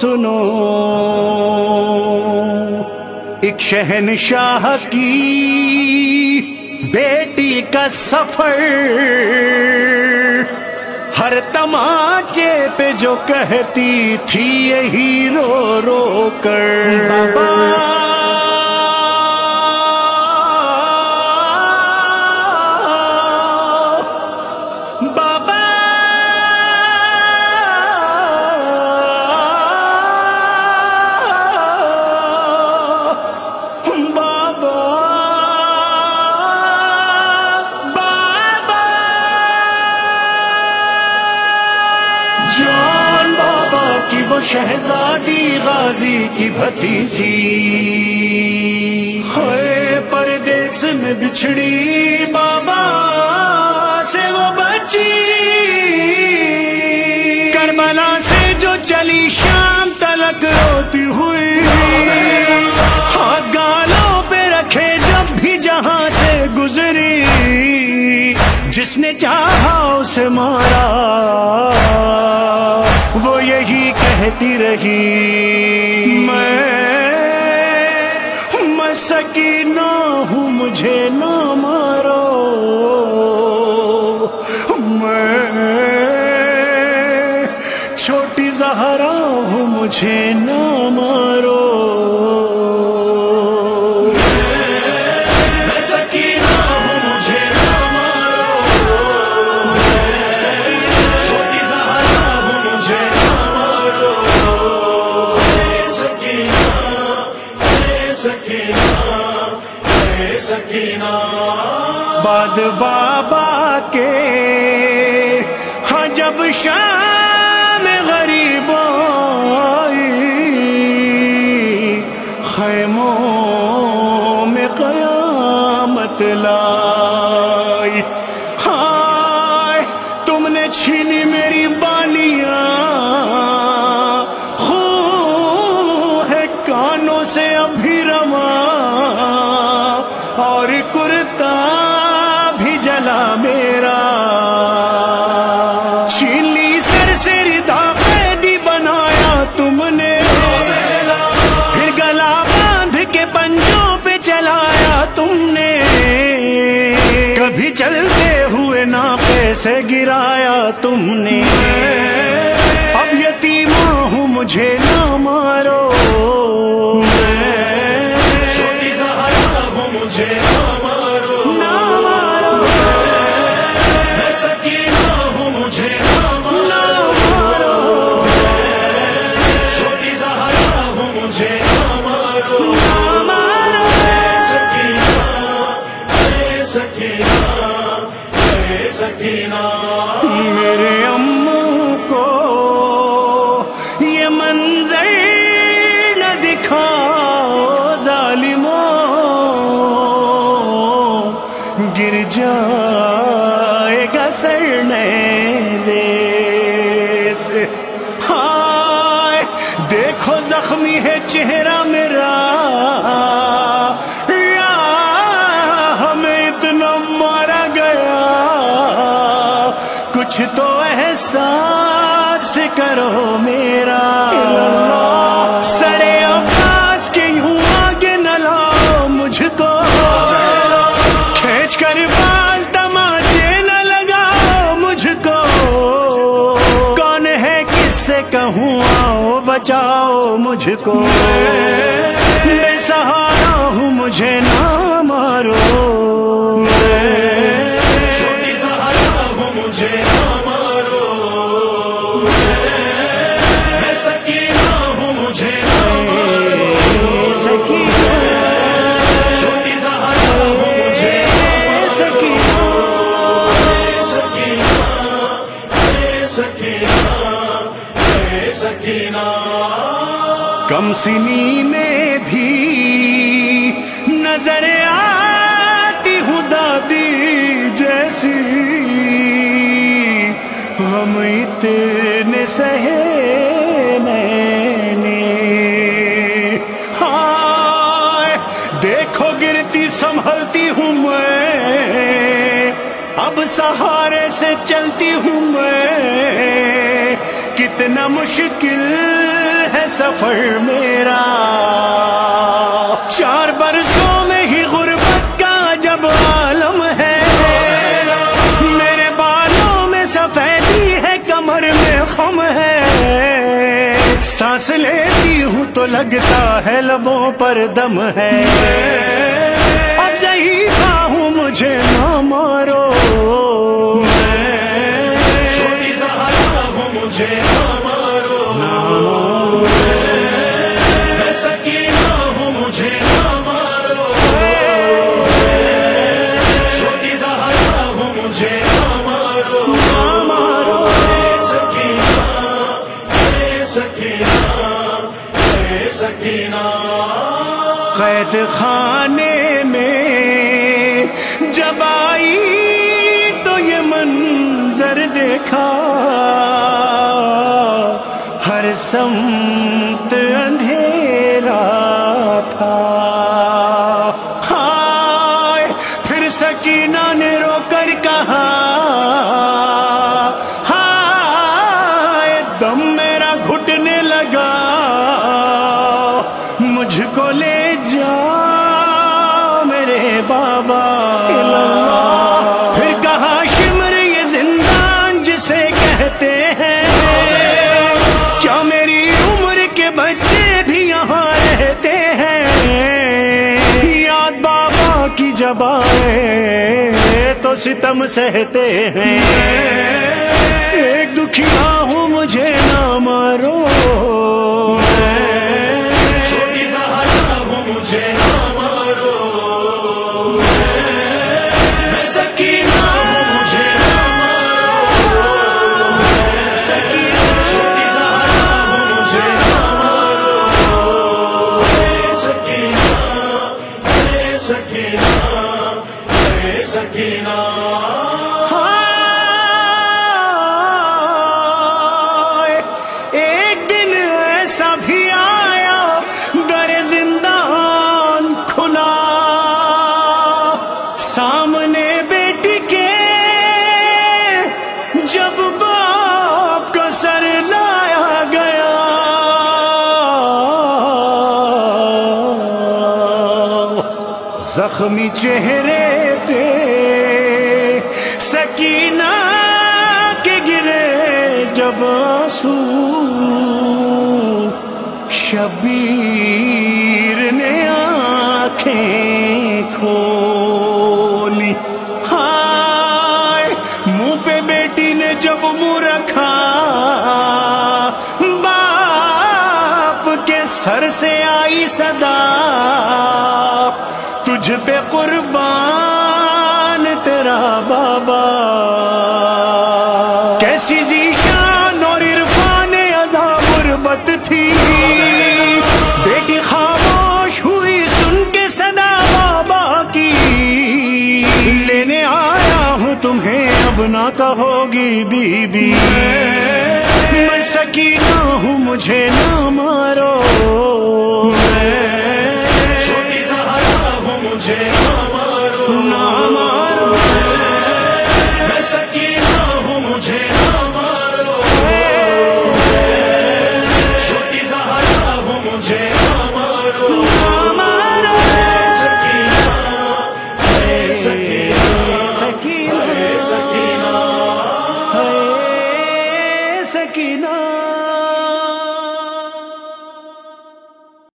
سنو۔ ایک شہنشاہ کی بیٹی کا سفر۔ ہر تماچے پہ جو کہتی تھی یہی رو رو کر۔ بابا۔ شہزادی غازی کی بھتیجی۔ ہوئے پردیس میں بچھڑی بابا سے وہ بچی۔ کربلا سے جو چلی شام تلک روتی ہوئی۔ ہاتھ گالوں پہ رکھے جب بھی جہاں سے گزری۔ جس نے چاہا اسے مارا۔ یہی رہی۔ باد بابا کے۔ ہاں جب شام غریب آئی، خیموں میں قیامت لائی۔ ہائے، تم نے چھینی میری بالیاں۔ خون ہے کانوں سے ابھی رواں۔ سے گرایا تم نے۔ اب یتیماں ہوں مجھے نہ مارو۔ چھوٹی زہرا ہوں مجھے میرے امو کو یہ منظر نہ دکھاؤ، ظالموں۔ گر جائے گا سرنے سے۔ ہائے، دیکھو زخمی ہے چہرہ میرا۔ احساس کرو میرا۔ سڑے عباس کے یوں آگے نہ لاؤ مجھ کو کھینچ کر بال تماچے نہ لگاؤ مجھ کو کون ہے کس سے کہوں آؤ بچاؤ مجھ کو میں سہارا ہوں مجھے نہ مارو۔ کم سنی میں بھی نظر آتی ہوں دادی جیسی۔ ہم اتنے سہے میں نے۔ ہائے، دیکھو گرتی سنبھلتی ہوں میں۔ اب سہارے سے چلتی ہوں میں۔ کتنا مشکل ہے سفر میرا۔ چار برسوں میں ہی غربت کا جب عالم ہے۔ میرے بالوں میں سفیدی ہے، کمر میں خم ہے۔ سانس لیتی ہوں تو لگتا ہے لبوں پر دم ہے۔ قید خانے میں جب آئی تو یہ منظر دیکھا ہر سمت اندھیرا تھا۔ ہائے، پھر سکینہ نے رو کر کہا ستم سہتے ہیں۔ زخمی چہرے پہ سکینہ کے گرے جب آنسو شبیر کیسی ذیشان اور عرفان عذاب غربت تھی۔ بیٹی خاموش ہوئی سن کے صدا بابا کی۔ لینے آیا ہوں تمہیں، اب نہ کہو گی بی بی۔ میں سکینہ ہوں، مجھے نہ مارو۔